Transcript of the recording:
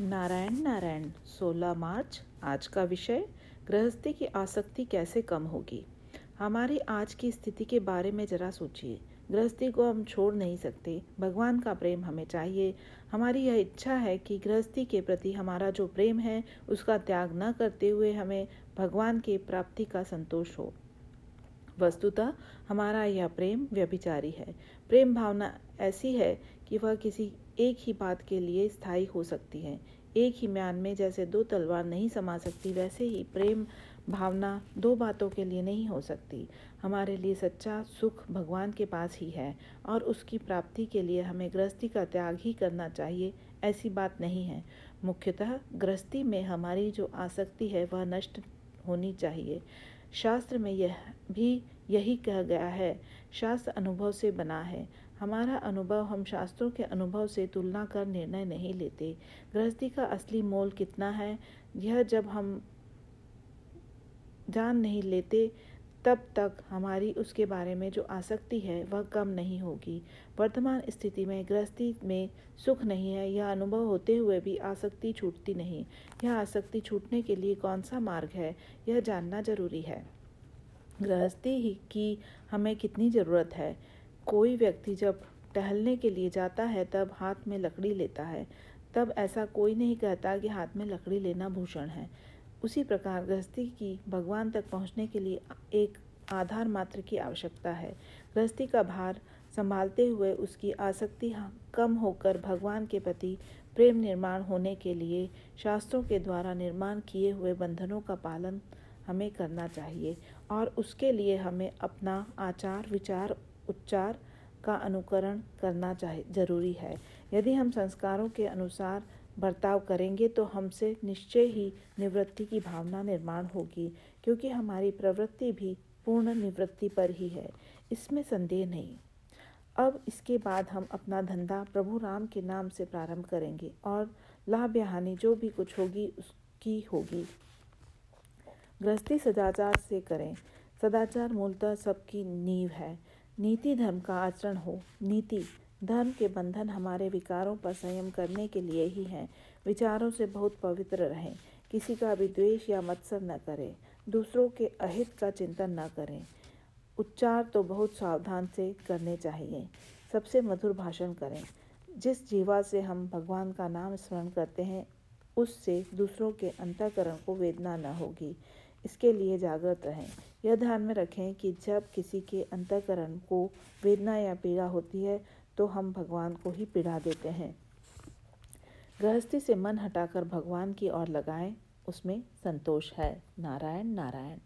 नारायण नारायण 16 मार्च, आज का विषय, गृहस्थी की आसक्ति कैसे कम होगी? हमारी आज की स्थिति के बारे में जरा सोचिए। गृहस्थी को हम छोड़ नहीं सकते। भगवान का प्रेम हमें चाहिए। हमारी यह इच्छा है कि गृहस्थी के प्रति हमारा जो प्रेम है, उसका त्याग न करते हुए हमें भगवान के प्राप्ति का संतोष हो। वस्तुतः, हमारा यह प्रेम व्यभिचारी है। प्रेम भावना ऐसी है कि वह किसी एक ही बात के लिए स्थायी हो सकती है। एक ही म्यान में जैसे दो तलवार नहीं समा सकती, वैसे ही प्रेम भावना दो बातों के लिए नहीं हो सकती। हमारे लिए सच्चा सुख भगवान के पास ही है और उसकी प्राप्ति के लिए हमें गृहस्थी का त्याग ही करना चाहिए, ऐसी बात नहीं है। मुख्यतः गृहस्थी में हमारी जो आसक्ति है वह नष्ट होनी चाहिए। शास्त्र में यह भी यही कहा गया है, शास्त्र अनुभव से बना है। हमारा अनुभव हम शास्त्रों के अनुभव से तुलना कर निर्णय नहीं लेते। गृहस्थी का असली मोल कितना है, यह जब हम जान नहीं लेते, तब तक हमारी उसके बारे में जो आसक्ति है, वह कम नहीं होगी। वर्तमान स्थिति में गृहस्थी में सुख नहीं है, यह अनुभव होते हुए भी आसक्ति छूटती नहीं। यह आसक्ति छूटने के लिए कौन सा मार्ग है, यह जानना ज़रूरी है। गृहस्थी ही की हमें कितनी ज़रूरत है कोई व्यक्ति जब टहलने के लिए जाता है, तब हाथ में लकड़ी लेता है। तब ऐसा कोई नहीं कहता कि हाथ में लकड़ी लेना भूषण है। उसी प्रकार गृहस्थी की, भगवान तक पहुँचने के लिए एक आधार मात्र की आवश्यकता है। गृहस्थी का भार संभालते हुए उसकी आसक्ति कम होकर भगवान के प्रति प्रेम निर्माण होने के लिए शास्त्रों के द्वारा निर्माण किए हुए बंधनों का पालन हमें करना चाहिए और उसके लिए हमें अपना आचार विचार उच्चार का अनुकरण करना चाहिए ज़रूरी है। यदि हम संस्कारों के अनुसार बर्ताव करेंगे तो हमसे निश्चय ही निवृत्ति की भावना निर्माण होगी, क्योंकि हमारी प्रवृत्ति भी पूर्ण निवृत्ति पर ही है। इसमें संदेह नहीं। अब इसके बाद हम अपना धंधा प्रभु राम के नाम से प्रारंभ करेंगे, और लाभ या हानि जो भी कुछ होगी, उसकी होगी। गृहस्थी सदाचार से करें। सदाचार मूलतः सबकी नींव है। नीति धर्म का आचरण हो। नीति धर्म के बंधन हमारे विकारों पर संयम करने के लिए ही हैं। विचारों से बहुत पवित्र रहें। किसी का भी द्वेष या मत्सर न करें। दूसरों के अहित का चिंतन न करें। उच्चार तो बहुत सावधान से करने चाहिए। सबसे मधुर भाषण करें। जिस जीवा से हम भगवान का नाम स्मरण करते हैं, उससे दूसरों के अंतकरण को वेदना न होगी। इसके लिए जागृत रहें। यह ध्यान में रखें कि जब किसी के अंतकरण को वेदना या पीड़ा होती है तो हम भगवान को ही पीड़ा देते हैं। गृहस्थी से मन हटाकर भगवान की ओर लगाएँ, उसमें संतोष है। नारायण नारायण।